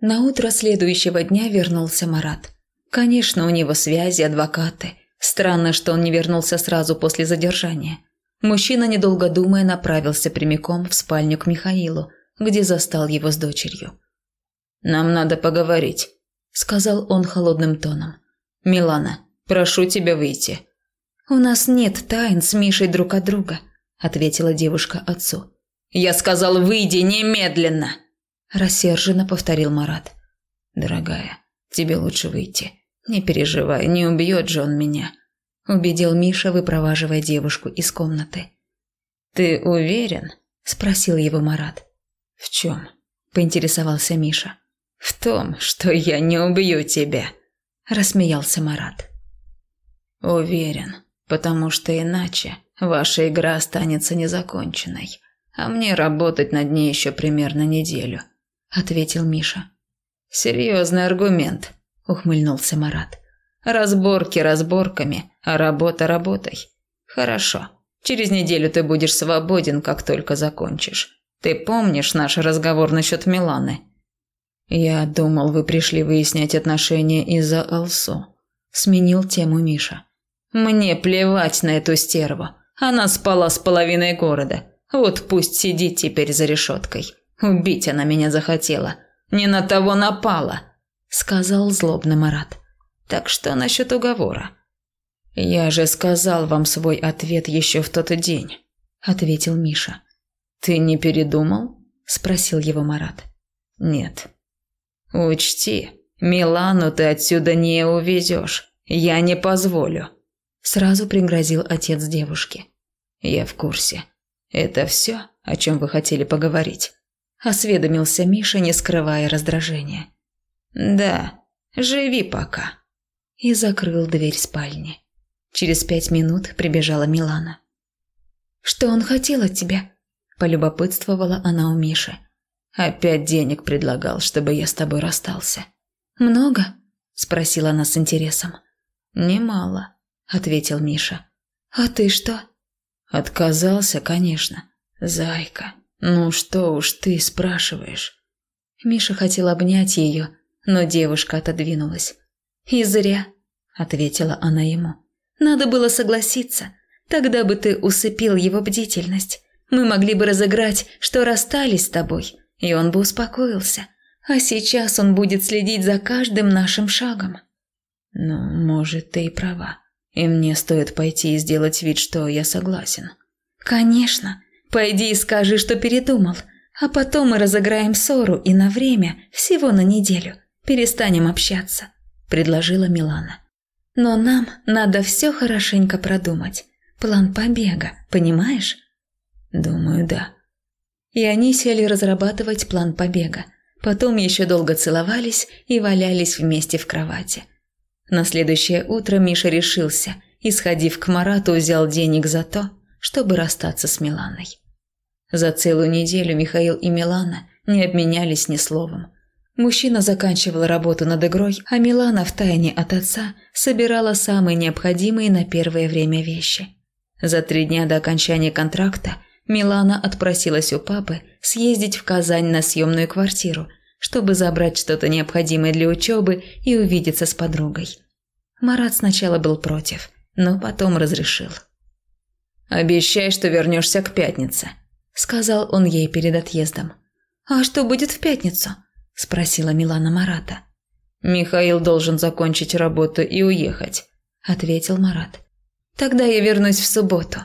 На утро следующего дня вернулся Марат. Конечно, у него связи, адвокаты. Странно, что он не вернулся сразу после задержания. Мужчина, недолго думая, направился прямиком в спальню к Михаилу, где застал его с дочерью. «Нам надо поговорить», – сказал он холодным тоном. «Милана, прошу тебя выйти». «У нас нет тайн с Мишей друг от друга», – ответила девушка отцу. «Я сказал, выйди немедленно!» Рассерженно повторил Марат. «Дорогая, тебе лучше выйти. Не переживай, не убьет же он меня», – убедил Миша, выпроваживая девушку из комнаты. «Ты уверен?» – спросил его Марат. «В чем?» – поинтересовался Миша. «В том, что я не убью тебя», – рассмеялся Марат. «Уверен, потому что иначе ваша игра останется незаконченной, а мне работать над ней еще примерно неделю», – ответил Миша. «Серьезный аргумент», – ухмыльнулся Марат. «Разборки разборками, а работа работой. Хорошо, через неделю ты будешь свободен, как только закончишь. Ты помнишь наш разговор насчет Миланы?» «Я думал, вы пришли выяснять отношения из-за Алсу», – сменил тему Миша. «Мне плевать на эту стерву. Она спала с половиной города. Вот пусть сидит теперь за решеткой. Убить она меня захотела. Не на того напала», – сказал злобно Марат. «Так что насчет уговора?» «Я же сказал вам свой ответ еще в тот день», – ответил Миша. «Ты не передумал?» – спросил его Марат. «Нет». «Учти, Милану ты отсюда не увезешь. Я не позволю», – сразу пригрозил отец девушки. «Я в курсе. Это все, о чем вы хотели поговорить?» – осведомился Миша, не скрывая раздражения. «Да, живи пока». И закрыл дверь спальни. Через пять минут прибежала Милана. «Что он хотел от тебя?» Полюбопытствовала она у Миши. «Опять денег предлагал, чтобы я с тобой расстался». «Много?» – спросила она с интересом. «Немало», – ответил Миша. «А ты что?» «Отказался, конечно. Зайка, ну что уж ты спрашиваешь?» Миша хотел обнять ее, но девушка отодвинулась. «И зря», – ответила она ему. «Надо было согласиться. Тогда бы ты усыпил его бдительность. Мы могли бы разыграть, что расстались с тобой, и он бы успокоился. А сейчас он будет следить за каждым нашим шагом. Ну, может, ты и права. И мне стоит пойти и сделать вид, что я согласен. Конечно. Пойди и скажи, что передумал. А потом мы разыграем ссору и на время, всего на неделю, перестанем общаться, предложила Милана. Но нам надо все хорошенько продумать. План побега, понимаешь? Думаю, да. И они сели разрабатывать план побега. Потом еще долго целовались и валялись вместе в кровати. На следующее утро Миша решился и, сходив к Марату, взял денег за то, чтобы расстаться с Миланой. За целую неделю Михаил и Милана не обменялись ни словом. Мужчина заканчивал работу над игрой, а Милана втайне от отца собирала самые необходимые на первое время вещи. За три дня до окончания контракта Милана отпросилась у папы съездить в Казань на съемную квартиру, чтобы забрать что-то необходимое для учебы и увидеться с подругой. Марат сначала был против, но потом разрешил. «Обещай, что вернешься к пятнице», – сказал он ей перед отъездом. «А что будет в пятницу?» – спросила Милана Марата. «Михаил должен закончить работу и уехать», – ответил Марат. «Тогда я вернусь в субботу»,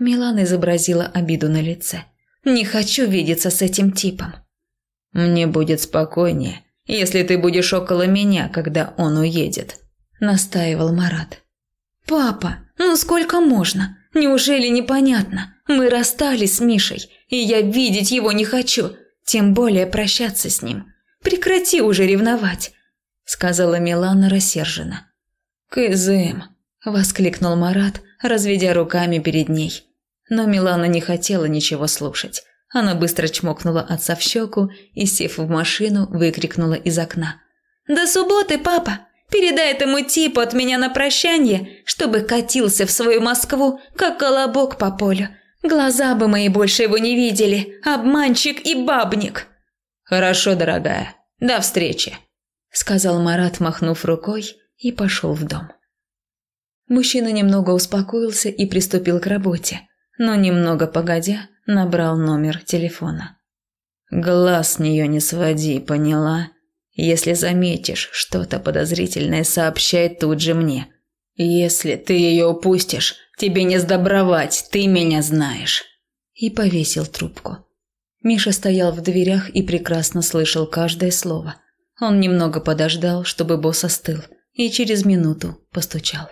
Милана изобразила обиду на лице. «Не хочу видеться с этим типом». «Мне будет спокойнее, если ты будешь около меня, когда он уедет», – настаивал Марат. «Папа, ну сколько можно? Неужели непонятно? Мы расстались с Мишей, и я видеть его не хочу, тем более прощаться с ним. Прекрати уже ревновать», – сказала Милана рассерженно. «Кызым», – воскликнул Марат, разведя руками перед ней. Но Милана не хотела ничего слушать. Она быстро чмокнула отца в щеку и, сев в машину, выкрикнула из окна. «До субботы, папа! Передай этому типу от меня на прощание, чтобы катился в свою Москву, как колобок по полю. Глаза бы мои больше его не видели, обманщик и бабник!» «Хорошо, дорогая», До встречи!» – сказал Марат, махнув рукой, и пошел в дом. Мужчина немного успокоился и приступил к работе, но немного погодя набрал номер телефона. «Глаз с нее не своди, поняла? Если заметишь что-то подозрительное, сообщай тут же мне. Если ты ее упустишь, тебе не сдобровать, ты меня знаешь». И повесил трубку. Миша стоял в дверях и прекрасно слышал каждое слово. Он немного подождал, чтобы босс остыл, и через минуту постучал.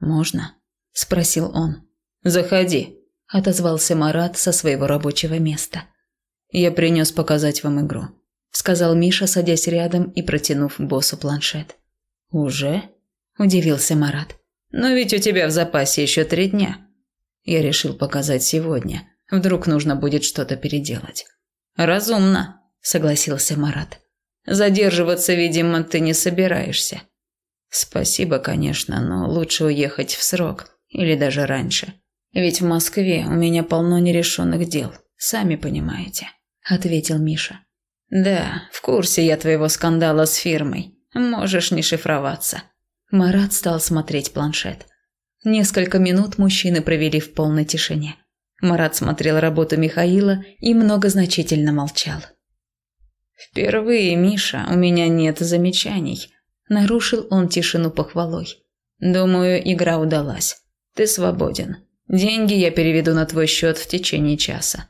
«Можно?» – спросил он. «Заходи», – отозвался Марат со своего рабочего места. «Я принес показать вам игру», – сказал Миша, садясь рядом и протянув боссу планшет. «Уже?» – удивился Марат. «Но ведь у тебя в запасе еще три дня». Я решил показать сегодня. Вдруг нужно будет что-то переделать. «Разумно», – согласился Марат. «Задерживаться, видимо, ты не собираешься». Спасибо, конечно, но лучше уехать в срок или даже раньше. Ведь в Москве у меня полно нерешенных дел, сами понимаете, ответил Миша. Да, в курсе я твоего скандала с фирмой. Можешь не шифроваться. Марат стал смотреть планшет. Несколько минут мужчины провели в полной тишине. Марат смотрел работу Михаила и многозначительно молчал. «Впервые, Миша, у меня нет замечаний», Нарушил он тишину похвалой. «Думаю, игра удалась. Ты свободен. Деньги я переведу на твой счет в течение часа».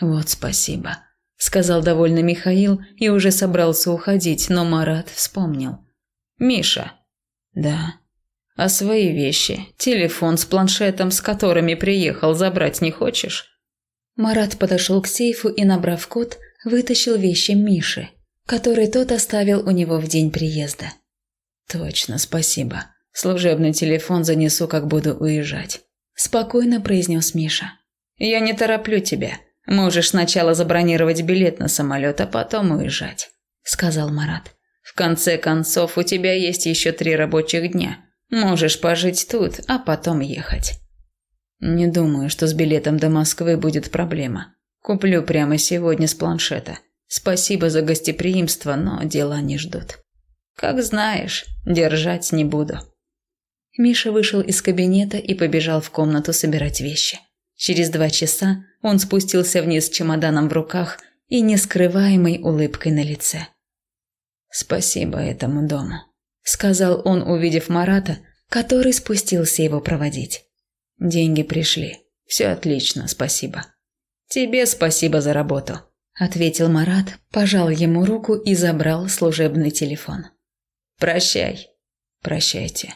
«Вот спасибо», – сказал довольно Михаил и уже собрался уходить, но Марат вспомнил. «Миша». «Да». «А свои вещи, телефон с планшетом, с которыми приехал, забрать не хочешь?» Марат подошел к сейфу и, набрав код, вытащил вещи Миши который тот оставил у него в день приезда. «Точно, спасибо. Служебный телефон занесу, как буду уезжать», – спокойно произнес Миша. «Я не тороплю тебя. Можешь сначала забронировать билет на самолет, а потом уезжать», – сказал Марат. «В конце концов, у тебя есть еще три рабочих дня. Можешь пожить тут, а потом ехать». «Не думаю, что с билетом до Москвы будет проблема. Куплю прямо сегодня с планшета. Спасибо за гостеприимство, но дела не ждут. Как знаешь, держать не буду. Миша вышел из кабинета и побежал в комнату собирать вещи. Через два часа он спустился вниз с чемоданом в руках и нескрываемой улыбкой на лице. «Спасибо этому дому», – сказал он, увидев Марата, который спустился его проводить. «Деньги пришли. Все отлично, спасибо. Тебе спасибо за работу ответил Марат, пожал ему руку и забрал служебный телефон. Прощай. Прощайте.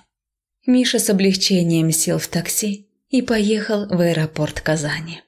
Миша с облегчением сел в такси и поехал в аэропорт Казани.